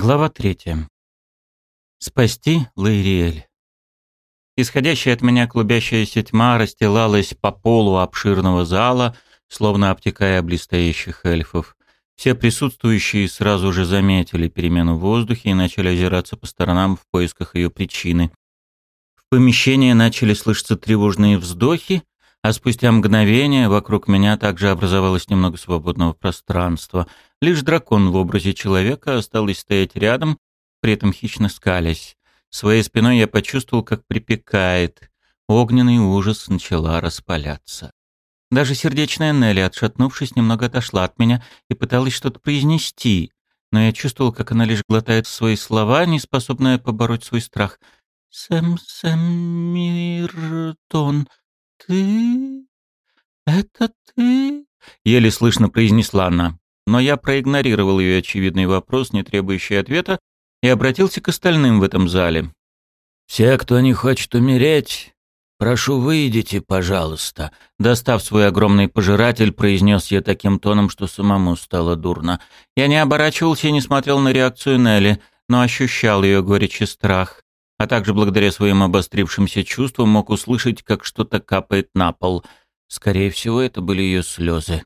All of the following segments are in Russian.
Глава третья. Спасти Лаириэль. Исходящая от меня клубящаяся тьма расстилалась по полу обширного зала, словно обтекая блистающих эльфов. Все присутствующие сразу же заметили перемену в воздухе и начали озираться по сторонам в поисках ее причины. В помещении начали слышаться тревожные вздохи, а спустя мгновение вокруг меня также образовалось немного свободного пространства. Лишь дракон в образе человека осталось стоять рядом, при этом хищно скалясь. Своей спиной я почувствовал, как припекает. Огненный ужас начала распаляться. Даже сердечная Нелли, отшатнувшись, немного отошла от меня и пыталась что-то произнести, но я чувствовал, как она лишь глотает свои слова, не способная побороть свой страх. «Сэм Сэмиртон, ты? Это ты?» — еле слышно произнесла она. Но я проигнорировал ее очевидный вопрос, не требующий ответа, и обратился к остальным в этом зале. «Все, кто не хочет умереть, прошу, выйдите, пожалуйста». Достав свой огромный пожиратель, произнес я таким тоном, что самому стало дурно. Я не оборачивался и не смотрел на реакцию Нелли, но ощущал ее горечь и страх а также благодаря своим обострившимся чувствам мог услышать, как что-то капает на пол. Скорее всего, это были ее слезы.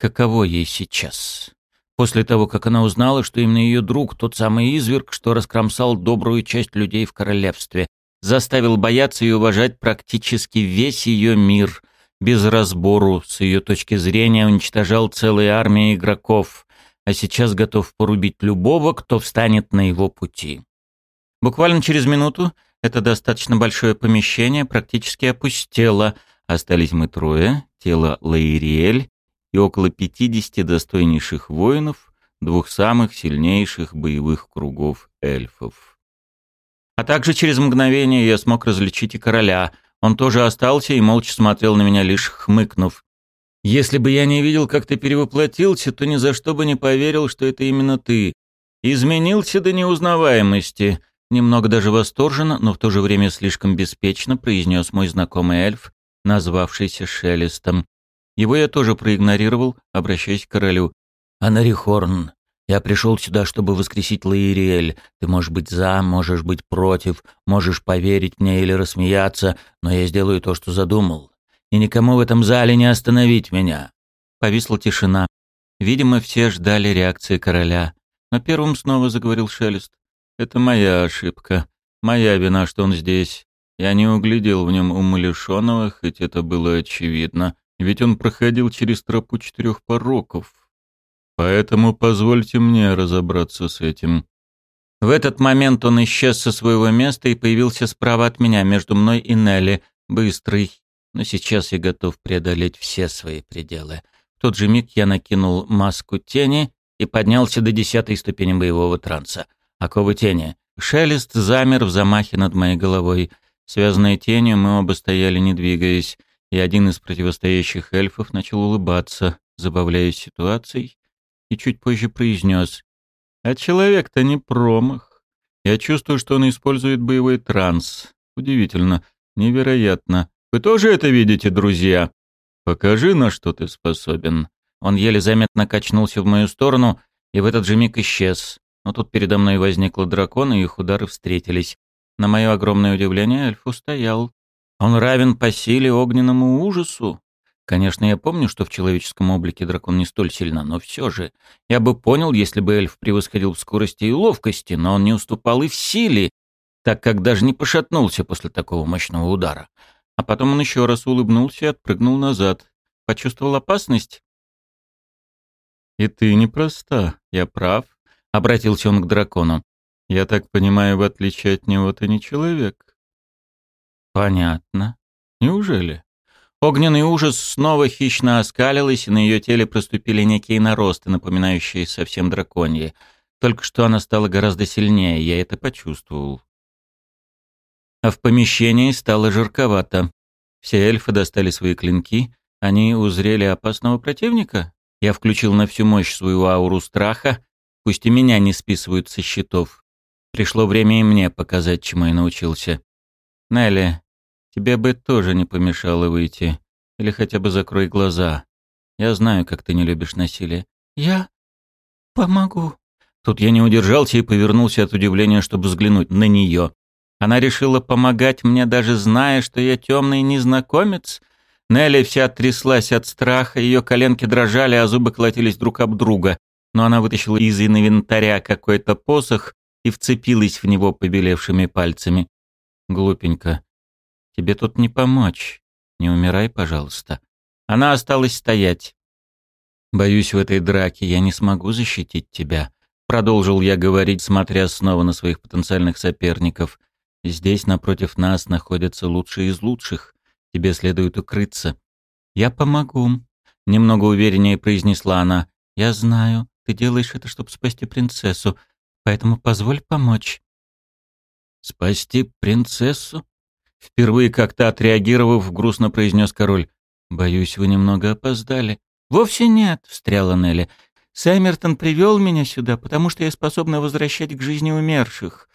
Каково ей сейчас? После того, как она узнала, что именно ее друг, тот самый изверг, что раскромсал добрую часть людей в королевстве, заставил бояться и уважать практически весь ее мир, без разбору, с ее точки зрения, уничтожал целые армии игроков, а сейчас готов порубить любого, кто встанет на его пути. Буквально через минуту это достаточно большое помещение практически опустело. Остались мы трое, тело Лаириэль и около 50 достойнейших воинов, двух самых сильнейших боевых кругов эльфов. А также через мгновение я смог различить и короля. Он тоже остался и молча смотрел на меня, лишь хмыкнув. «Если бы я не видел, как ты перевоплотился, то ни за что бы не поверил, что это именно ты. Изменился до неузнаваемости», Немного даже восторженно, но в то же время слишком беспечно произнес мой знакомый эльф, назвавшийся Шелестом. Его я тоже проигнорировал, обращаясь к королю. «Анарихорн, я пришел сюда, чтобы воскресить Лаириэль. Ты можешь быть за, можешь быть против, можешь поверить мне или рассмеяться, но я сделаю то, что задумал. И никому в этом зале не остановить меня». Повисла тишина. Видимо, все ждали реакции короля. Но первым снова заговорил Шелест. Это моя ошибка. Моя вина, что он здесь. Я не углядел в нем умалишенного, хоть это было очевидно. Ведь он проходил через тропу четырех пороков. Поэтому позвольте мне разобраться с этим. В этот момент он исчез со своего места и появился справа от меня, между мной и Нелли, быстрый. Но сейчас я готов преодолеть все свои пределы. В тот же миг я накинул маску тени и поднялся до десятой ступени боевого транса. Оковы тени. Шелест замер в замахе над моей головой. Связанные тенью, мы оба стояли, не двигаясь, и один из противостоящих эльфов начал улыбаться, забавляясь ситуацией, и чуть позже произнес. «А человек-то не промах. Я чувствую, что он использует боевой транс. Удивительно, невероятно. Вы тоже это видите, друзья? Покажи, на что ты способен». Он еле заметно качнулся в мою сторону и в этот же миг исчез. Но тут передо мной возникла дракон, и их удары встретились. На мое огромное удивление, эльф устоял. Он равен по силе огненному ужасу. Конечно, я помню, что в человеческом облике дракон не столь сильно, но все же. Я бы понял, если бы эльф превосходил в скорости и ловкости, но он не уступал и в силе, так как даже не пошатнулся после такого мощного удара. А потом он еще раз улыбнулся и отпрыгнул назад. Почувствовал опасность? «И ты непроста, я прав», — обратился он к дракону. «Я так понимаю, в отличие от него, ты не человек?» «Понятно. Неужели?» Огненный ужас снова хищно оскалилась, и на ее теле проступили некие наросты, напоминающие совсем драконьи. Только что она стала гораздо сильнее, я это почувствовал. А в помещении стало жарковато. Все эльфы достали свои клинки. Они узрели опасного противника. Я включил на всю мощь свою ауру страха Пусть и меня не списывают со счетов. Пришло время и мне показать, чему я научился. Нелли, тебе бы тоже не помешало выйти. Или хотя бы закрой глаза. Я знаю, как ты не любишь насилие. Я помогу. Тут я не удержался и повернулся от удивления, чтобы взглянуть на нее. Она решила помогать мне, даже зная, что я темный незнакомец. Нелли вся тряслась от страха, ее коленки дрожали, а зубы колотились друг об друга. Но она вытащила из инвентаря какой-то посох и вцепилась в него побелевшими пальцами. Глупенько. Тебе тут не помочь. Не умирай, пожалуйста. Она осталась стоять. Боюсь, в этой драке я не смогу защитить тебя. Продолжил я говорить, смотря снова на своих потенциальных соперников. Здесь напротив нас находятся лучшие из лучших. Тебе следует укрыться. Я помогу, немного увереннее произнесла она. Я знаю, ты делаешь это, чтобы спасти принцессу, поэтому позволь помочь. Спасти принцессу? Впервые как-то отреагировав, грустно произнес король. Боюсь, вы немного опоздали. Вовсе нет, встряла Нелли. Саймертон привел меня сюда, потому что я способна возвращать к жизни умерших.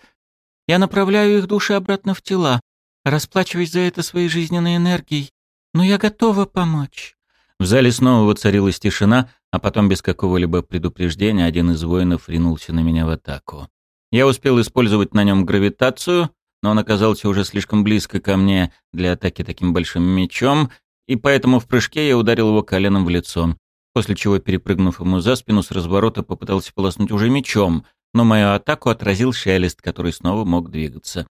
Я направляю их души обратно в тела, расплачиваясь за это своей жизненной энергией. Но я готова помочь. В зале снова воцарилась тишина, а потом без какого-либо предупреждения один из воинов ринулся на меня в атаку. Я успел использовать на нем гравитацию, но он оказался уже слишком близко ко мне для атаки таким большим мечом, и поэтому в прыжке я ударил его коленом в лицо, после чего, перепрыгнув ему за спину, с разворота попытался полоснуть уже мечом, но мою атаку отразил шелест, который снова мог двигаться.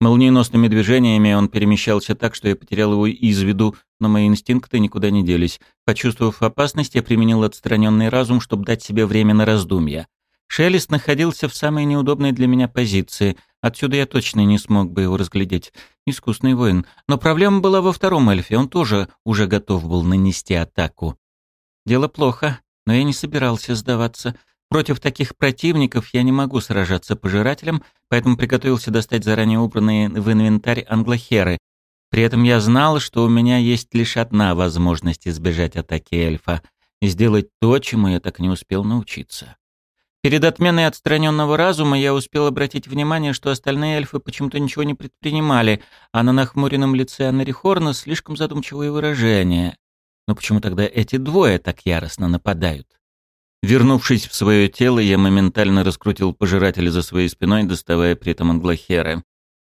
Молниеносными движениями он перемещался так, что я потерял его из виду, но мои инстинкты никуда не делись. Почувствовав опасность, я применил отстраненный разум, чтобы дать себе время на раздумья. Шелест находился в самой неудобной для меня позиции. Отсюда я точно не смог бы его разглядеть. Искусный воин. Но проблема была во втором эльфе. Он тоже уже готов был нанести атаку. Дело плохо, но я не собирался сдаваться. Против таких противников я не могу сражаться пожирателем, поэтому приготовился достать заранее убранные в инвентарь англохеры. При этом я знал, что у меня есть лишь одна возможность избежать атаки эльфа — сделать то, чему я так не успел научиться. Перед отменой отстраненного разума я успел обратить внимание, что остальные эльфы почему-то ничего не предпринимали, а на нахмуренном лице Аннери Хорна слишком задумчивое выражение. Но почему тогда эти двое так яростно нападают? Вернувшись в свое тело, я моментально раскрутил пожирателя за своей спиной, доставая при этом англохеры.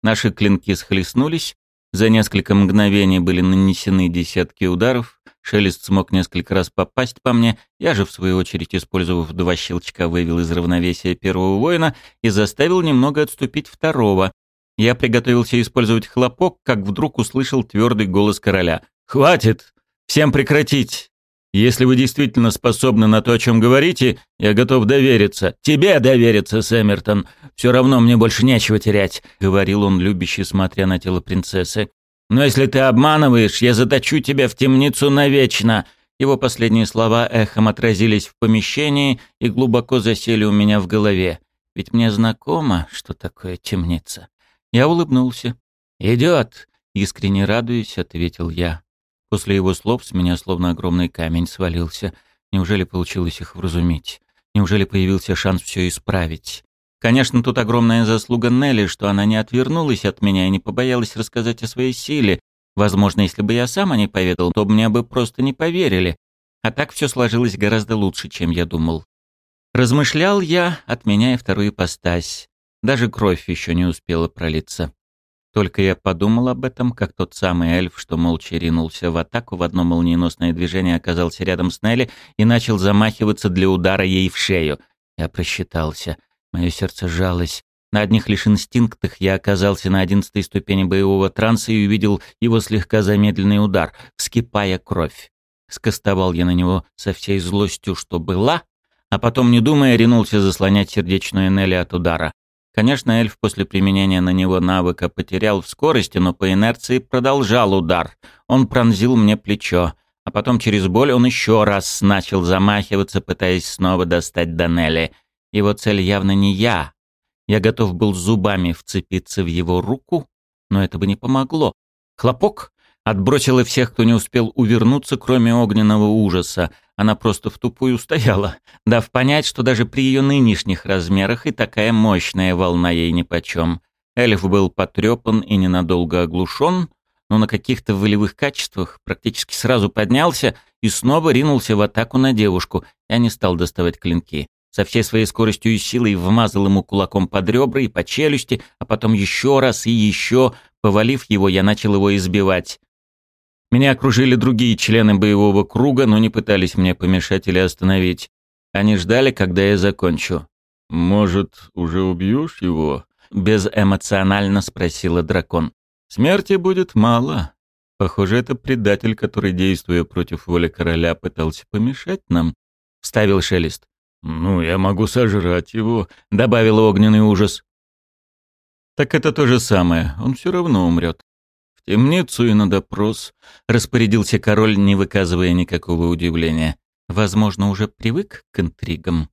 Наши клинки схлестнулись, за несколько мгновений были нанесены десятки ударов, Шелест смог несколько раз попасть по мне, я же, в свою очередь, использовав два щелчка, вывел из равновесия первого воина и заставил немного отступить второго. Я приготовился использовать хлопок, как вдруг услышал твердый голос короля. «Хватит! Всем прекратить! Если вы действительно способны на то, о чем говорите, я готов довериться. Тебе довериться, Сэммертон. Все равно мне больше нечего терять», — говорил он, любящий, смотря на тело принцессы. Но если ты обманываешь, я заточу тебя в темницу навечно». Его последние слова эхом отразились в помещении и глубоко засели у меня в голове. Ведь мне знакомо, что такое темница. Я улыбнулся. «Идет!» — искренне радуясь, ответил я. После его слов с меня словно огромный камень свалился. Неужели получилось их вразумить? Неужели появился шанс все исправить? Конечно, тут огромная заслуга Нелли, что она не отвернулась от меня и не побоялась рассказать о своей силе. Возможно, если бы я сам о ней поведал, то мне бы просто не поверили. А так все сложилось гораздо лучше, чем я думал. Размышлял я, отменяя вторую ипостась. Даже кровь еще не успела пролиться. Только я подумал об этом, как тот самый эльф, что молча ринулся в атаку, в одно молниеносное движение оказался рядом с Нелли и начал замахиваться для удара ей в шею. Я просчитался — Мое сердце сжалось. На одних лишь инстинктах я оказался на одиннадцатой ступени боевого транса и увидел его слегка замедленный удар, вскипая кровь. Скостовал я на него со всей злостью, что была, а потом, не думая, ринулся заслонять сердечную Нелли от удара. Конечно, эльф после применения на него навыка потерял в скорости, но по инерции продолжал удар. Он пронзил мне плечо, а потом через боль он еще раз начал замахиваться, пытаясь снова достать до Нелли. Его цель явно не я. Я готов был зубами вцепиться в его руку, но это бы не помогло. Хлопок отбросила всех, кто не успел увернуться, кроме огненного ужаса. Она просто в тупую стояла, дав понять, что даже при ее нынешних размерах и такая мощная волна ей нипочем. Эльф был потрепан и ненадолго оглушен, но на каких-то волевых качествах практически сразу поднялся и снова ринулся в атаку на девушку. Я не стал доставать клинки. Со всей своей скоростью и силой вмазал ему кулаком под ребра и по челюсти, а потом еще раз и еще. Повалив его, я начал его избивать. Меня окружили другие члены боевого круга, но не пытались мне помешать или остановить. Они ждали, когда я закончу. «Может, уже убьешь его?» — безэмоционально спросила дракон. «Смерти будет мало. Похоже, это предатель, который, действуя против воли короля, пытался помешать нам», — вставил Шелест. «Ну, я могу сожрать его», — добавил огненный ужас. «Так это то же самое. Он все равно умрет». «В темницу и на допрос», — распорядился король, не выказывая никакого удивления. «Возможно, уже привык к интригам».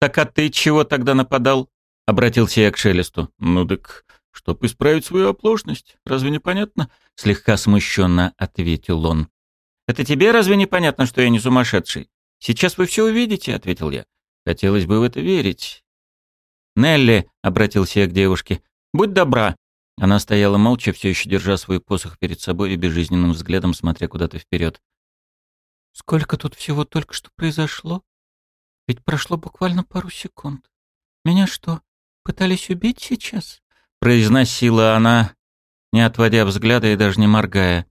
«Так а ты чего тогда нападал?» — обратился я к Шелесту. «Ну так, чтоб исправить свою оплошность. Разве не понятно?» — слегка смущенно ответил он. «Это тебе разве не понятно, что я не сумасшедший?» «Сейчас вы все увидите», — ответил я. «Хотелось бы в это верить». «Нелли», — обратился я к девушке, — «будь добра». Она стояла молча, все еще держа свой посох перед собой и безжизненным взглядом смотря куда-то вперед. «Сколько тут всего только что произошло? Ведь прошло буквально пару секунд. Меня что, пытались убить сейчас?» Произносила она, не отводя взгляда и даже не моргая.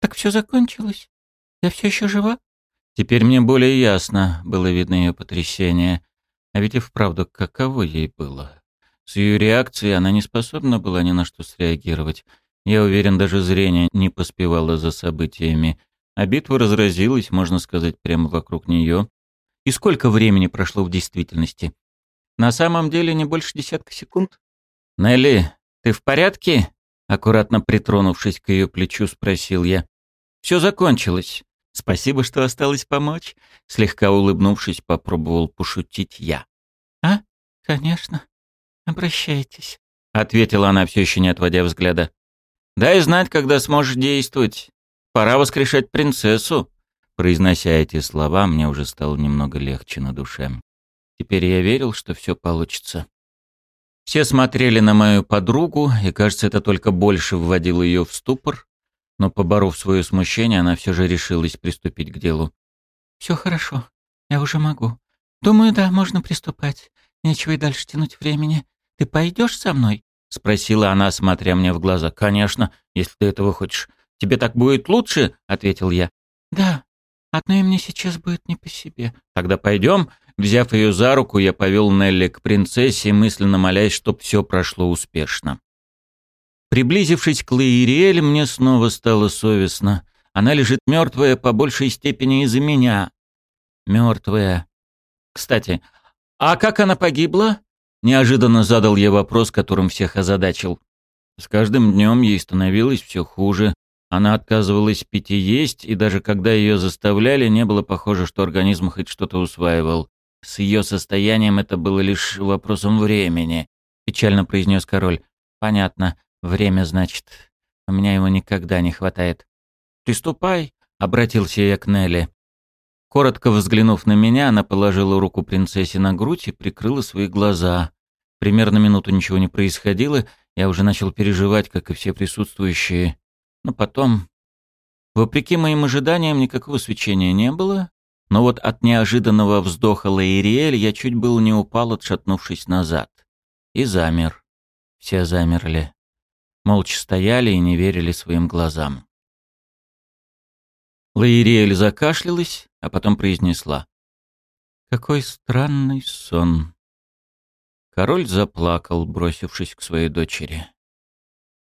«Так все закончилось? Я все еще жива?» Теперь мне более ясно было видно ее потрясение. А ведь и вправду, каково ей было. С ее реакцией она не способна была ни на что среагировать. Я уверен, даже зрение не поспевало за событиями. А битва разразилась, можно сказать, прямо вокруг нее. И сколько времени прошло в действительности? На самом деле не больше десятка секунд. «Нелли, ты в порядке?» Аккуратно притронувшись к ее плечу, спросил я. «Все закончилось. Спасибо, что осталось помочь. Слегка улыбнувшись, попробовал пошутить я. А? Конечно. Обращайтесь, ответила она, все еще не отводя взгляда. Дай знать, когда сможешь действовать. Пора воскрешать принцессу. Произнося эти слова, мне уже стало немного легче на душе. Теперь я верил, что все получится. Все смотрели на мою подругу, и, кажется, это только больше вводило ее в ступор но, поборов свое смущение, она все же решилась приступить к делу. «Все хорошо, я уже могу. Думаю, да, можно приступать. Нечего и дальше тянуть времени. Ты пойдешь со мной?» — спросила она, смотря мне в глаза. «Конечно, если ты этого хочешь. Тебе так будет лучше?» — ответил я. «Да, одной мне сейчас будет не по себе». «Тогда пойдем». Взяв ее за руку, я повел Нелли к принцессе, мысленно молясь, чтоб все прошло успешно. Приблизившись к Лаириэль, мне снова стало совестно. Она лежит мертвая по большей степени из-за меня. Мертвая. Кстати, а как она погибла? Неожиданно задал я вопрос, которым всех озадачил. С каждым днем ей становилось все хуже. Она отказывалась пить и есть, и даже когда ее заставляли, не было похоже, что организм хоть что-то усваивал. С ее состоянием это было лишь вопросом времени, печально произнес король. Понятно. Время, значит. У меня его никогда не хватает. «Приступай», — обратился я к Нелли. Коротко взглянув на меня, она положила руку принцессе на грудь и прикрыла свои глаза. Примерно минуту ничего не происходило, я уже начал переживать, как и все присутствующие. Но потом... Вопреки моим ожиданиям, никакого свечения не было, но вот от неожиданного вздоха Лаириэль я чуть было не упал, отшатнувшись назад. И замер. Все замерли молча стояли и не верили своим глазам. Лаириэль закашлялась, а потом произнесла. «Какой странный сон!» Король заплакал, бросившись к своей дочери.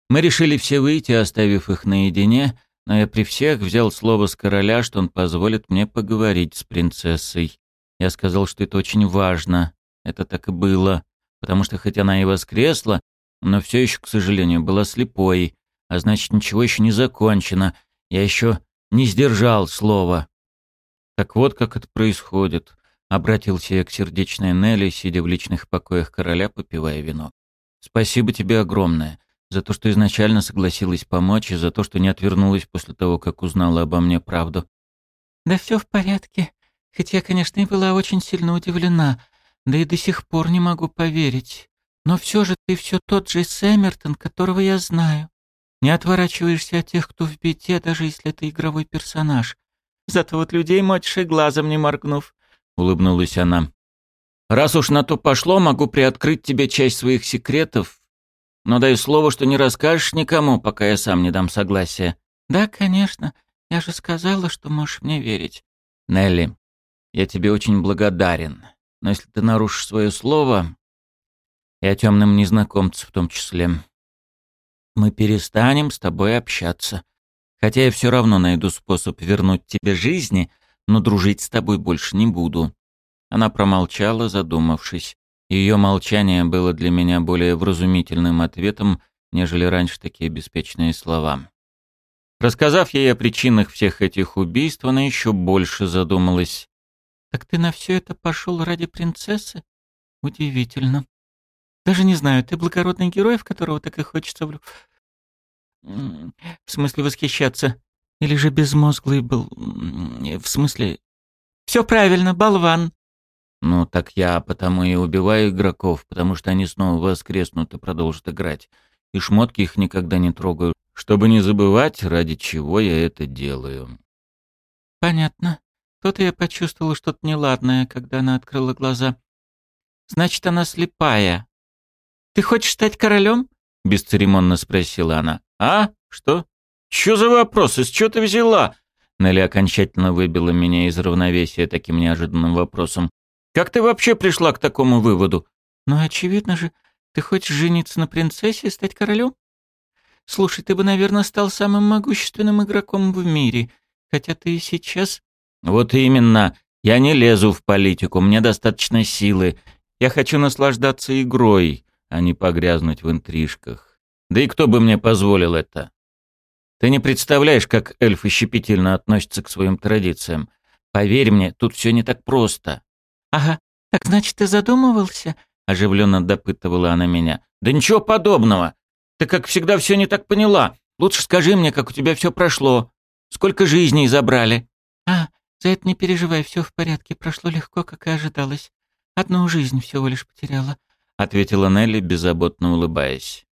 Мы решили все выйти, оставив их наедине, но я при всех взял слово с короля, что он позволит мне поговорить с принцессой. Я сказал, что это очень важно. Это так и было, потому что хоть она и воскресла, но все еще, к сожалению, была слепой, а значит, ничего еще не закончено. Я еще не сдержал слова. Так вот, как это происходит. Обратился я к сердечной Нелли, сидя в личных покоях короля, попивая вино. Спасибо тебе огромное за то, что изначально согласилась помочь, и за то, что не отвернулась после того, как узнала обо мне правду. Да все в порядке. Хоть я, конечно, и была очень сильно удивлена, да и до сих пор не могу поверить. Но все же ты все тот же Сэммертон, которого я знаю. Не отворачиваешься от тех, кто в беде, даже если это игровой персонаж. Зато вот людей мочишь и глазом не моргнув. улыбнулась она. «Раз уж на то пошло, могу приоткрыть тебе часть своих секретов, но дай слово, что не расскажешь никому, пока я сам не дам согласия». «Да, конечно. Я же сказала, что можешь мне верить». «Нелли, я тебе очень благодарен, но если ты нарушишь свое слово, и о темном незнакомце в том числе, мы перестанем с тобой общаться. Хотя я все равно найду способ вернуть тебе жизни, но дружить с тобой больше не буду». Она промолчала, задумавшись. Ее молчание было для меня более вразумительным ответом, нежели раньше такие беспечные слова. Рассказав ей о причинах всех этих убийств, она еще больше задумалась. «Так ты на все это пошел ради принцессы? Удивительно. Даже не знаю, ты благородный герой, в которого так и хочется в... В смысле восхищаться. Или же безмозглый был... В смысле... Все правильно, болван. Ну, так я потому и убиваю игроков, потому что они снова воскреснут и продолжат играть. И шмотки их никогда не трогаю, чтобы не забывать, ради чего я это делаю. Понятно. То-то я почувствовала что-то неладное, когда она открыла глаза. Значит, она слепая. Ты хочешь стать королем? Бесцеремонно спросила она. А? Что? Что за вопрос? Из чего ты взяла? Нелли окончательно выбила меня из равновесия таким неожиданным вопросом. Как ты вообще пришла к такому выводу? Ну, очевидно же, ты хочешь жениться на принцессе и стать королем? Слушай, ты бы, наверное, стал самым могущественным игроком в мире, хотя ты и сейчас... Вот именно. Я не лезу в политику, мне достаточно силы. Я хочу наслаждаться игрой, а не погрязнуть в интрижках. Да и кто бы мне позволил это? Ты не представляешь, как эльфы щепетильно относятся к своим традициям. Поверь мне, тут все не так просто. «Ага, так значит, ты задумывался?» — оживленно допытывала она меня. «Да ничего подобного. Ты, как всегда, все не так поняла. Лучше скажи мне, как у тебя все прошло. Сколько жизней забрали?» «А, за это не переживай, все в порядке. Прошло легко, как и ожидалось. Одну жизнь всего лишь потеряла», — ответила Нелли, беззаботно улыбаясь.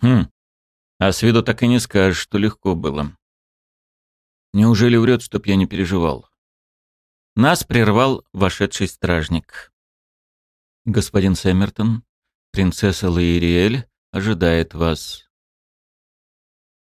«Хм, а с виду так и не скажешь, что легко было. Неужели врет, чтоб я не переживал?» Нас прервал вошедший стражник. «Господин Сэммертон, принцесса Лаириэль ожидает вас».